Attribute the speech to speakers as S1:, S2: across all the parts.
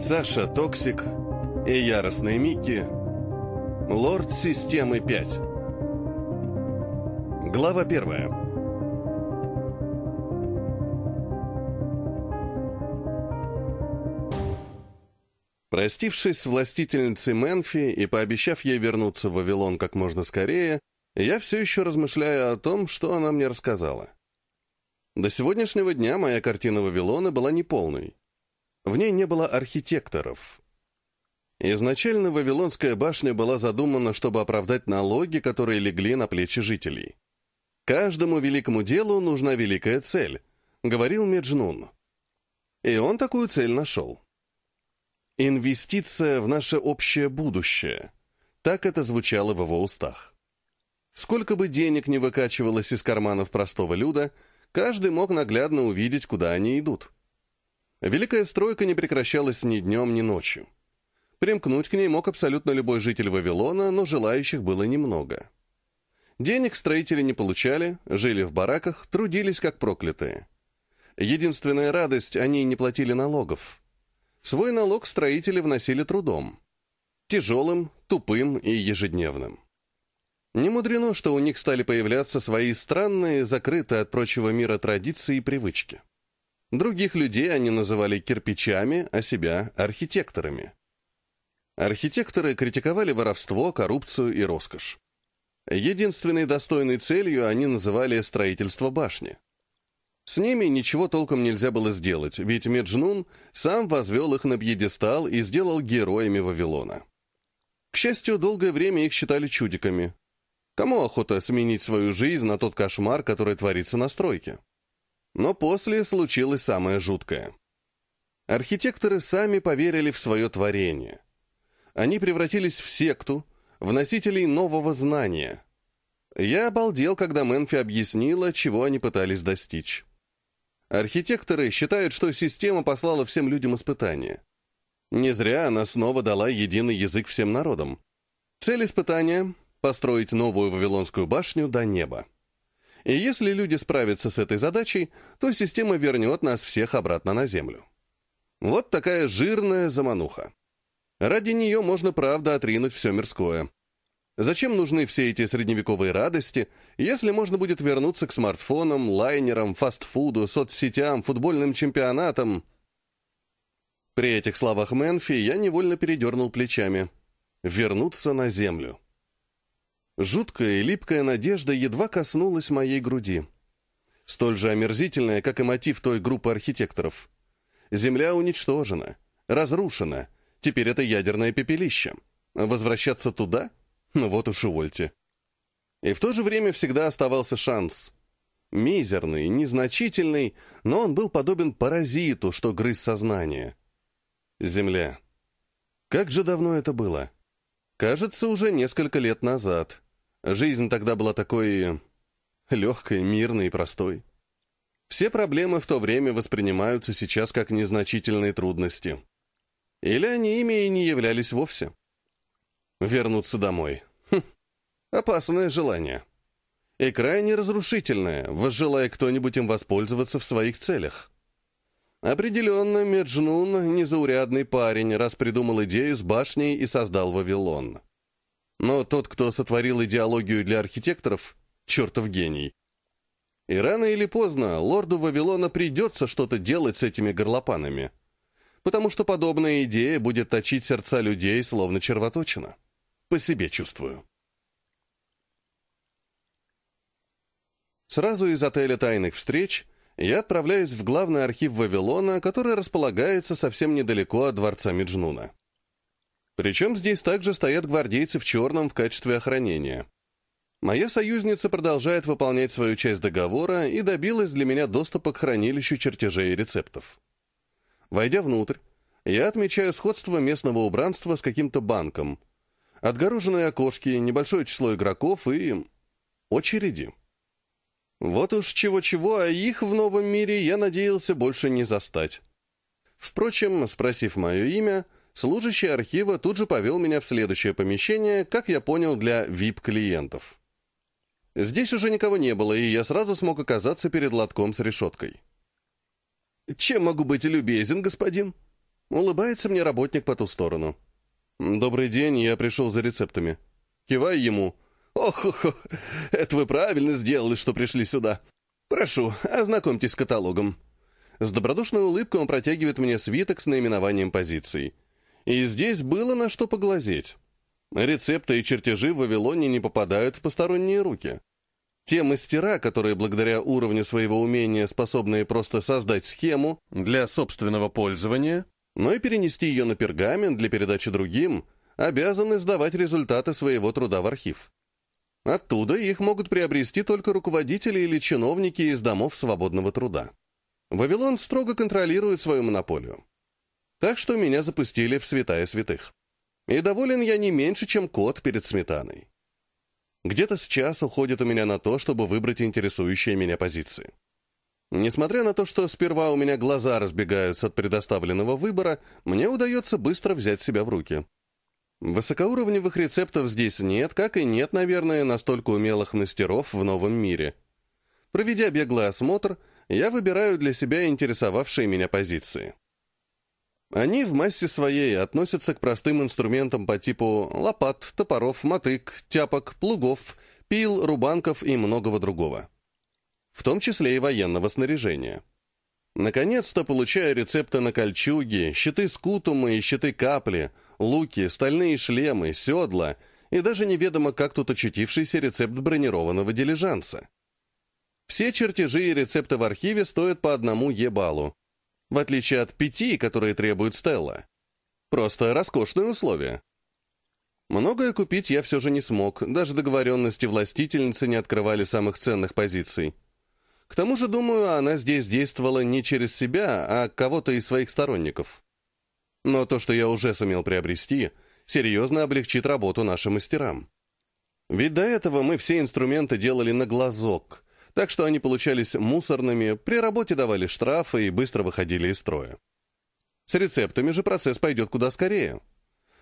S1: Саша Токсик и Яростный Микки. Лорд Системы 5. Глава первая. Простившись с властительницей Мэнфи и пообещав ей вернуться в Вавилон как можно скорее, я все еще размышляю о том, что она мне рассказала. До сегодняшнего дня моя картина Вавилона была неполной. В ней не было архитекторов. Изначально Вавилонская башня была задумана, чтобы оправдать налоги, которые легли на плечи жителей. «Каждому великому делу нужна великая цель», — говорил Меджнун. И он такую цель нашел. «Инвестиция в наше общее будущее». Так это звучало в его устах. Сколько бы денег не выкачивалось из карманов простого люда, каждый мог наглядно увидеть, куда они идут. Великая стройка не прекращалась ни днем, ни ночью. Примкнуть к ней мог абсолютно любой житель Вавилона, но желающих было немного. Денег строители не получали, жили в бараках, трудились как проклятые. Единственная радость – они не платили налогов. Свой налог строители вносили трудом. Тяжелым, тупым и ежедневным. Не мудрено, что у них стали появляться свои странные, закрытые от прочего мира традиции и привычки. Других людей они называли кирпичами, а себя – архитекторами. Архитекторы критиковали воровство, коррупцию и роскошь. Единственной достойной целью они называли строительство башни. С ними ничего толком нельзя было сделать, ведь Меджнун сам возвел их на пьедестал и сделал героями Вавилона. К счастью, долгое время их считали чудиками. Кому охота сменить свою жизнь на тот кошмар, который творится на стройке? Но после случилось самое жуткое. Архитекторы сами поверили в свое творение. Они превратились в секту, в носителей нового знания. Я обалдел, когда Мэнфи объяснила, чего они пытались достичь. Архитекторы считают, что система послала всем людям испытания. Не зря она снова дала единый язык всем народам. Цель испытания — построить новую Вавилонскую башню до неба. И если люди справятся с этой задачей, то система вернет нас всех обратно на Землю. Вот такая жирная замануха. Ради нее можно, правда, отринуть все мирское. Зачем нужны все эти средневековые радости, если можно будет вернуться к смартфонам, лайнерам, фастфуду, соцсетям, футбольным чемпионатам? При этих словах Мэнфи я невольно передернул плечами. Вернуться на землю. Жуткая и липкая надежда едва коснулась моей груди. Столь же омерзительная, как и мотив той группы архитекторов. Земля уничтожена, разрушена, теперь это ядерное пепелище. Возвращаться туда? Ну вот уж увольте. И в то же время всегда оставался шанс. Мизерный, незначительный, но он был подобен паразиту, что грыз сознание. Земля. Как же давно это было? Кажется, уже несколько лет назад. Жизнь тогда была такой... легкой, мирной и простой. Все проблемы в то время воспринимаются сейчас как незначительные трудности. Или они ими и не являлись вовсе. Вернуться домой. Хм, опасное желание. И крайне разрушительное, возжелая кто-нибудь им воспользоваться в своих целях. Определенно, Меджнун — незаурядный парень, раз придумал идею с башней и создал Вавилон. Но тот, кто сотворил идеологию для архитекторов, чертов гений. И рано или поздно лорду Вавилона придется что-то делать с этими горлопанами. Потому что подобная идея будет точить сердца людей, словно червоточина. По себе чувствую. Сразу из отеля «Тайных встреч» я отправляюсь в главный архив Вавилона, который располагается совсем недалеко от дворца Меджнуна. Причем здесь также стоят гвардейцы в черном в качестве охранения. Моя союзница продолжает выполнять свою часть договора и добилась для меня доступа к хранилищу чертежей и рецептов. Войдя внутрь, я отмечаю сходство местного убранства с каким-то банком. Отгороженные окошки, небольшое число игроков и... очереди. Вот уж чего-чего, а их в новом мире я надеялся больше не застать. Впрочем, спросив мое имя, Служащий архива тут же повел меня в следующее помещение, как я понял, для VIP-клиентов. Здесь уже никого не было, и я сразу смог оказаться перед лотком с решеткой. «Чем могу быть любезен, господин?» Улыбается мне работник по ту сторону. «Добрый день, я пришел за рецептами». Киваю ему. «Ох, ох, ох, это вы правильно сделали, что пришли сюда. Прошу, ознакомьтесь с каталогом». С добродушной улыбкой он протягивает мне свиток с наименованием позиций. И здесь было на что поглазеть. Рецепты и чертежи в Вавилоне не попадают в посторонние руки. Те мастера, которые благодаря уровню своего умения способны просто создать схему для собственного пользования, но и перенести ее на пергамент для передачи другим, обязаны сдавать результаты своего труда в архив. Оттуда их могут приобрести только руководители или чиновники из домов свободного труда. Вавилон строго контролирует свою монополию. Так что меня запустили в святая святых. И доволен я не меньше, чем кот перед сметаной. Где-то с час уходит у меня на то, чтобы выбрать интересующие меня позиции. Несмотря на то, что сперва у меня глаза разбегаются от предоставленного выбора, мне удается быстро взять себя в руки. Высокоуровневых рецептов здесь нет, как и нет, наверное, настолько умелых мастеров в новом мире. Проведя беглый осмотр, я выбираю для себя интересовавшие меня позиции. Они в массе своей относятся к простым инструментам по типу лопат, топоров, мотык, тяпок, плугов, пил, рубанков и многого другого. В том числе и военного снаряжения. Наконец-то получаю рецепты на кольчуги, щиты скутума и щиты капли, луки, стальные шлемы, седла и даже неведомо как тут очутившийся рецепт бронированного дилижанса. Все чертежи и рецепты в архиве стоят по одному ебалу, в отличие от пяти, которые требует Стелла. Просто роскошные условия. Многое купить я все же не смог, даже договоренности властительницы не открывали самых ценных позиций. К тому же, думаю, она здесь действовала не через себя, а кого-то из своих сторонников. Но то, что я уже сумел приобрести, серьезно облегчит работу нашим мастерам. Ведь до этого мы все инструменты делали на глазок, так что они получались мусорными, при работе давали штрафы и быстро выходили из строя. С рецептами же процесс пойдет куда скорее.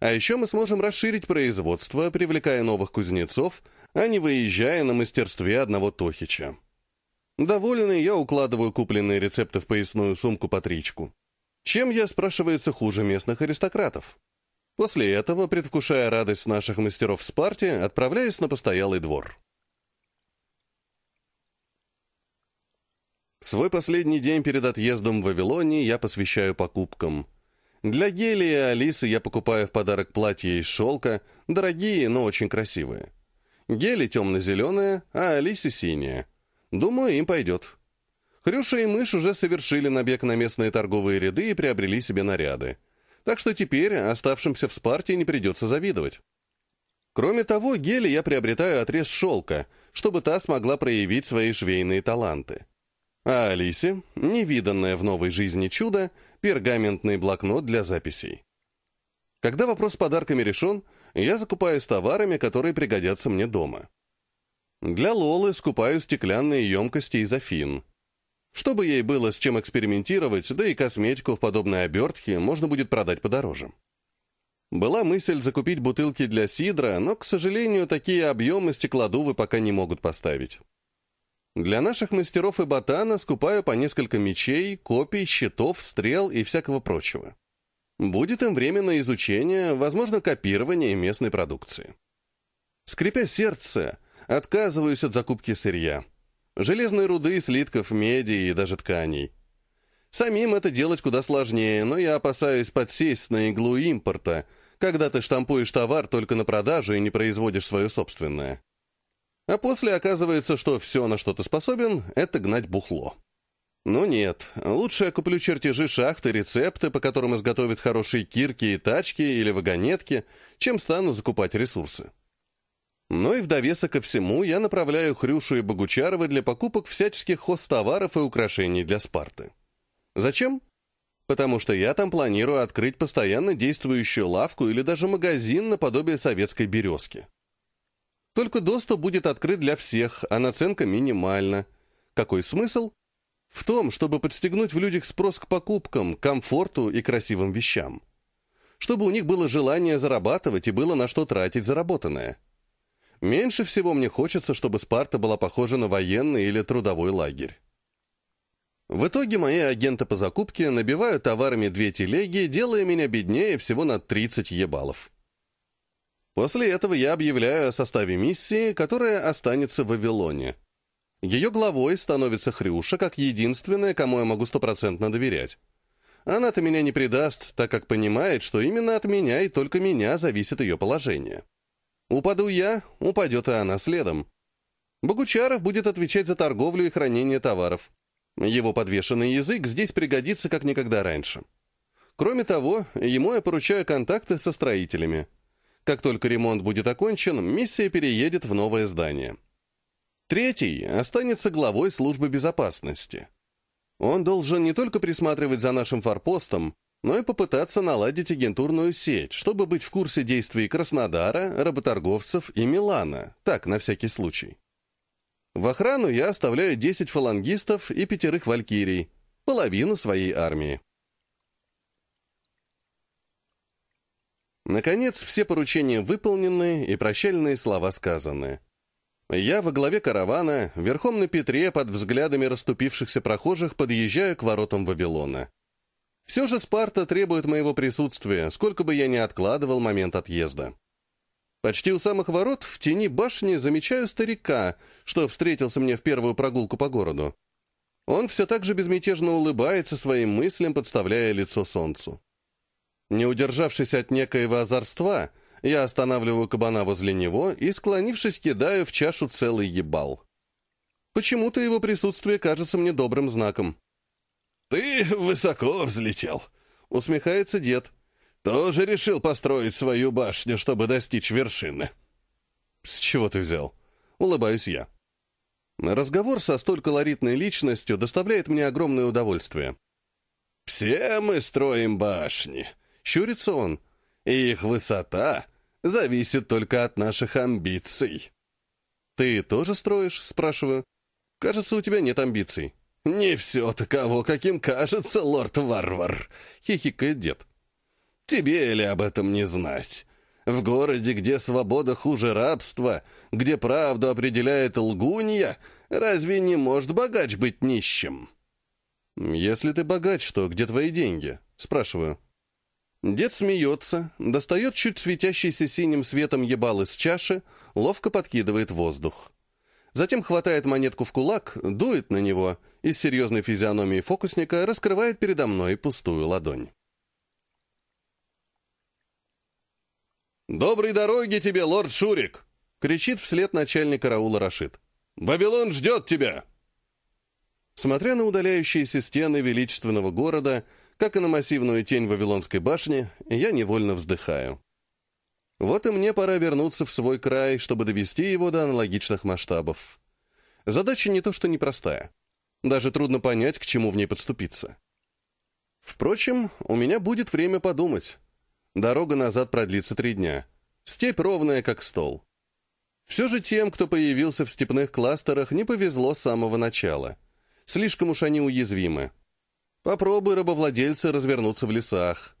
S1: А еще мы сможем расширить производство, привлекая новых кузнецов, а не выезжая на мастерстве одного Тохича. Довольный, я укладываю купленные рецепты в поясную сумку-патричку. Чем я, спрашивается, хуже местных аристократов? После этого, предвкушая радость наших мастеров в Спарте, отправляюсь на постоялый двор. Свой последний день перед отъездом в Вавилоне я посвящаю покупкам. Для Гели и Алисы я покупаю в подарок платья из шелка, дорогие, но очень красивые. Гели темно-зеленые, а Алисе синие. Думаю, им пойдет. Хрюша и Мышь уже совершили набег на местные торговые ряды и приобрели себе наряды. Так что теперь оставшимся в Спарте не придется завидовать. Кроме того, Гели я приобретаю отрез шелка, чтобы та смогла проявить свои швейные таланты. А Алисе, невиданное в новой жизни чудо, пергаментный блокнот для записей. Когда вопрос с подарками решен, я закупаюсь товарами, которые пригодятся мне дома. Для Лолы скупаю стеклянные емкости из Афин. Чтобы ей было с чем экспериментировать, да и косметику в подобной обертке можно будет продать подороже. Была мысль закупить бутылки для сидра, но, к сожалению, такие объемы стеклодувы пока не могут поставить. Для наших мастеров и ботана скупаю по несколько мечей, копий, щитов, стрел и всякого прочего. Будет им время на изучение, возможно, копирование местной продукции. Скрипя сердце, отказываюсь от закупки сырья. Железной руды, слитков, меди и даже тканей. Самим это делать куда сложнее, но я опасаюсь подсесть на иглу импорта, когда ты штампуешь товар только на продажу и не производишь свое собственное. А после оказывается, что все, на что ты способен, это гнать бухло. Ну нет, лучше я куплю чертежи шахты, рецепты, по которым изготовят хорошие кирки и тачки или вагонетки, чем стану закупать ресурсы. Ну и в довесок ко всему я направляю Хрюшу и Богучарова для покупок всяческих хостоваров и украшений для Спарты. Зачем? Потому что я там планирую открыть постоянно действующую лавку или даже магазин наподобие советской «Березки». Только доступ будет открыт для всех, а наценка минимальна. Какой смысл? В том, чтобы подстегнуть в людях спрос к покупкам, комфорту и красивым вещам. Чтобы у них было желание зарабатывать и было на что тратить заработанное. Меньше всего мне хочется, чтобы Спарта была похожа на военный или трудовой лагерь. В итоге мои агенты по закупке набивают товарами две телеги, делая меня беднее всего на 30 ебалов. После этого я объявляю о составе миссии, которая останется в Вавилоне. Ее главой становится Хрюша, как единственная, кому я могу стопроцентно доверять. Она-то меня не предаст, так как понимает, что именно от меня и только меня зависит ее положение. Упаду я, упадет и она следом. Богучаров будет отвечать за торговлю и хранение товаров. Его подвешенный язык здесь пригодится как никогда раньше. Кроме того, ему я поручаю контакты со строителями. Как только ремонт будет окончен, миссия переедет в новое здание. Третий останется главой службы безопасности. Он должен не только присматривать за нашим форпостом, но и попытаться наладить агентурную сеть, чтобы быть в курсе действий Краснодара, работорговцев и Милана, так, на всякий случай. В охрану я оставляю 10 фалангистов и пятерых валькирий, половину своей армии. Наконец, все поручения выполнены и прощальные слова сказаны. Я во главе каравана, верхом на Петре, под взглядами расступившихся прохожих, подъезжаю к воротам Вавилона. Все же Спарта требует моего присутствия, сколько бы я ни откладывал момент отъезда. Почти у самых ворот, в тени башни, замечаю старика, что встретился мне в первую прогулку по городу. Он все так же безмятежно улыбается своим мыслям, подставляя лицо солнцу. Не удержавшись от некоего озорства, я останавливаю кабана возле него и, склонившись, кидаю в чашу целый ебал. Почему-то его присутствие кажется мне добрым знаком.
S2: «Ты высоко взлетел», —
S1: усмехается дед.
S2: Тоже решил построить свою башню, чтобы достичь вершины.
S1: С чего ты взял? Улыбаюсь я. Разговор со столь колоритной личностью доставляет мне огромное удовольствие.
S2: «Все мы строим башни», — щурится он, «и их высота зависит только от наших амбиций».
S1: «Ты тоже строишь?» — спрашиваю. «Кажется, у тебя нет амбиций».
S2: «Не все таково, каким кажется, лорд-варвар», — хихикает дед. Тебе ли об этом не знать? В городе, где свобода хуже рабства, где правду определяет лгунья, разве не может богач быть нищим?
S1: «Если ты богач, то где твои деньги?» — спрашиваю. Дед смеется, достает чуть светящийся синим светом ебал из чаши, ловко подкидывает воздух. Затем хватает монетку в кулак, дует на него и с серьезной физиономией фокусника раскрывает передо мной пустую ладонь.
S2: «Доброй дороги тебе, лорд Шурик!» — кричит вслед начальник караула Рашид. «Вавилон ждет тебя!»
S1: Смотря на удаляющиеся стены величественного города, как и на массивную тень Вавилонской башни, я невольно вздыхаю. Вот и мне пора вернуться в свой край, чтобы довести его до аналогичных масштабов. Задача не то что непростая. Даже трудно понять, к чему в ней подступиться. Впрочем, у меня будет время подумать. Дорога назад продлится три дня. Степь ровная, как стол. Все же тем, кто появился в степных кластерах, не повезло с самого начала. Слишком уж они уязвимы. Попробуй рабовладельцы развернуться в лесах.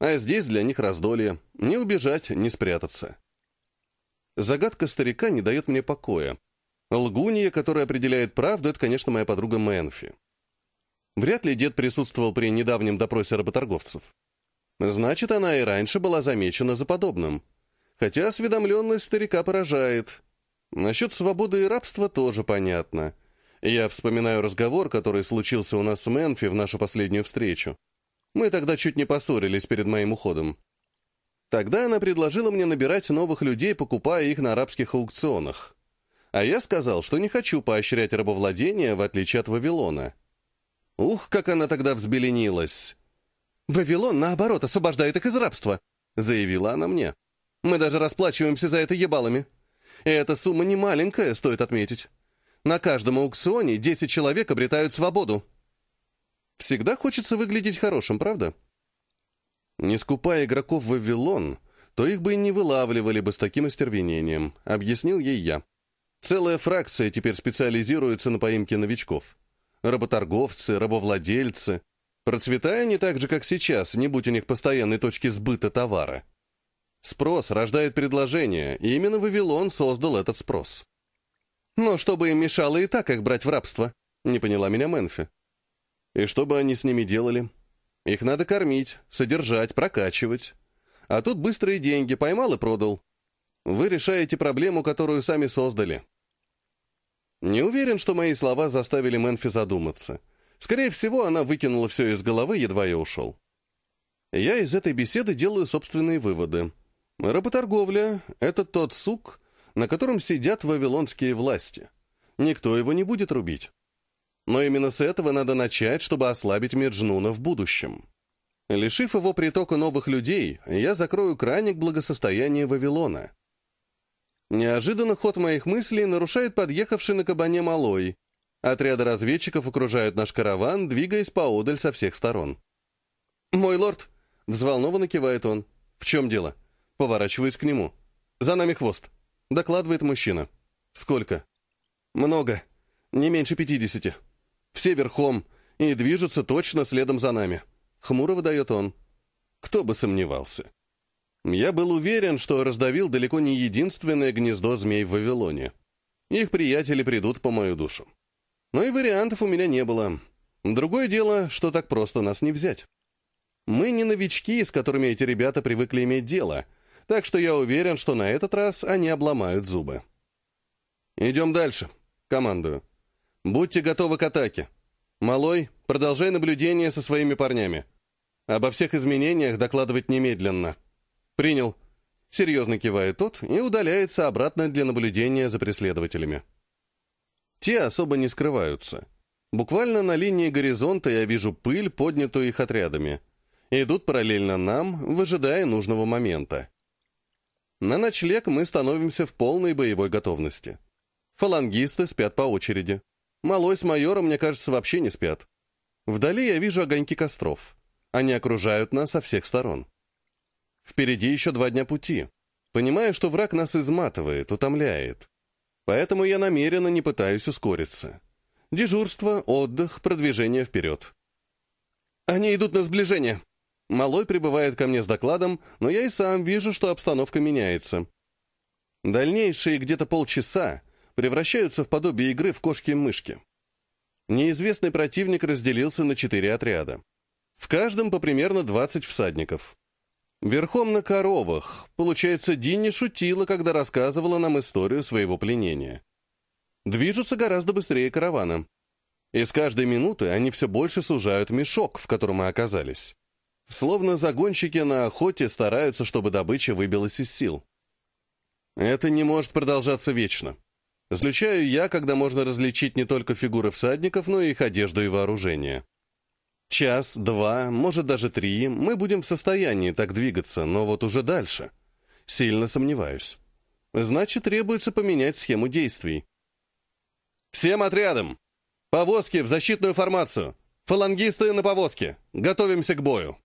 S1: А здесь для них раздолье. Не убежать, не спрятаться. Загадка старика не дает мне покоя. Лгунья, которая определяет правду, это, конечно, моя подруга Мэнфи. Вряд ли дед присутствовал при недавнем допросе работорговцев. Значит, она и раньше была замечена за подобным. Хотя осведомленность старика поражает. Насчет свободы и рабства тоже понятно. Я вспоминаю разговор, который случился у нас с Мэнфи в нашу последнюю встречу. Мы тогда чуть не поссорились перед моим уходом. Тогда она предложила мне набирать новых людей, покупая их на арабских аукционах. А я сказал, что не хочу поощрять рабовладение, в отличие от Вавилона. Ух, как она тогда взбеленилась! «Вавилон, наоборот, освобождает их из рабства», — заявила она мне. «Мы даже расплачиваемся за это ебалами. И эта сумма не маленькая, стоит отметить. На каждом аукционе 10 человек обретают свободу». Всегда хочется выглядеть хорошим, правда? Не скупая игроков в Вавилон, то их бы и не вылавливали бы с таким остервенением, объяснил ей я. Целая фракция теперь специализируется на поимке новичков. Работорговцы, рабовладельцы, Процветая не так же, как сейчас, не будь у них постоянной точки сбыта товара. Спрос рождает предложение, и именно Вавилон создал этот спрос. Но чтобы им мешало и так их брать в рабство, не поняла меня Мэнфи. И что бы они с ними делали? Их надо кормить, содержать, прокачивать. А тут быстрые деньги, поймал и продал. Вы решаете проблему, которую сами создали. Не уверен, что мои слова заставили Мэнфи задуматься. Скорее всего, она выкинула все из головы, едва я ушел. Я из этой беседы делаю собственные выводы. Работорговля — это тот сук, на котором сидят вавилонские власти. Никто его не будет рубить. Но именно с этого надо начать, чтобы ослабить Меджнуна в будущем. Лишив его притока новых людей, я закрою краник благосостояния Вавилона. Неожиданно ход моих мыслей нарушает подъехавший на кабане малой. Отряды разведчиков окружают наш караван, двигаясь поодаль со всех сторон. «Мой лорд!» — взволнованно кивает он. «В чем дело?» Поворачиваюсь к нему. «За нами хвост», — докладывает мужчина. «Сколько?» «Много. Не меньше пятидесяти. Все верхом и движутся точно следом за нами». Хмуро выдает он. Кто бы сомневался. Я был уверен, что раздавил далеко не единственное гнездо змей в Вавилоне. Их приятели придут по мою душу. Но и вариантов у меня не было. Другое дело, что так просто нас не взять. Мы не новички, с которыми эти ребята привыкли иметь дело, так что я уверен, что на этот раз они обломают зубы. «Идем дальше», — командую. «Будьте готовы к атаке. Малой, продолжай наблюдение со своими парнями. Обо всех изменениях докладывать немедленно». «Принял». Серьезно кивает тот и удаляется обратно для наблюдения за преследователями. Те особо не скрываются. Буквально на линии горизонта я вижу пыль, поднятую их отрядами. Идут параллельно нам, выжидая нужного момента. На ночлег мы становимся в полной боевой готовности. Фалангисты спят по очереди. Малой с майором, мне кажется, вообще не спят. Вдали я вижу огоньки костров. Они окружают нас со всех сторон. Впереди еще два дня пути. Понимаю, что враг нас изматывает, утомляет. Поэтому я намеренно не пытаюсь ускориться. Дежурство, отдых, продвижение вперед. Они идут на сближение. Малой прибывает ко мне с докладом, но я и сам вижу, что обстановка меняется. Дальнейшие где-то полчаса превращаются в подобие игры в кошки-мышки. Неизвестный противник разделился на четыре отряда. В каждом по примерно 20 всадников. Верхом на коровах. Получается, Динни шутила, когда рассказывала нам историю своего пленения. Движутся гораздо быстрее каравана. И с каждой минуты они все больше сужают мешок, в котором мы оказались. Словно загонщики на охоте стараются, чтобы добыча выбилась из сил. Это не может продолжаться вечно. Заключаю я, когда можно различить не только фигуры всадников, но и их одежду и вооружение. Час, два, может даже три, мы будем в состоянии так двигаться, но вот уже дальше. Сильно сомневаюсь. Значит, требуется поменять схему действий. Всем отрядам! Повозки в защитную формацию! Фалангисты на повозке! Готовимся к бою!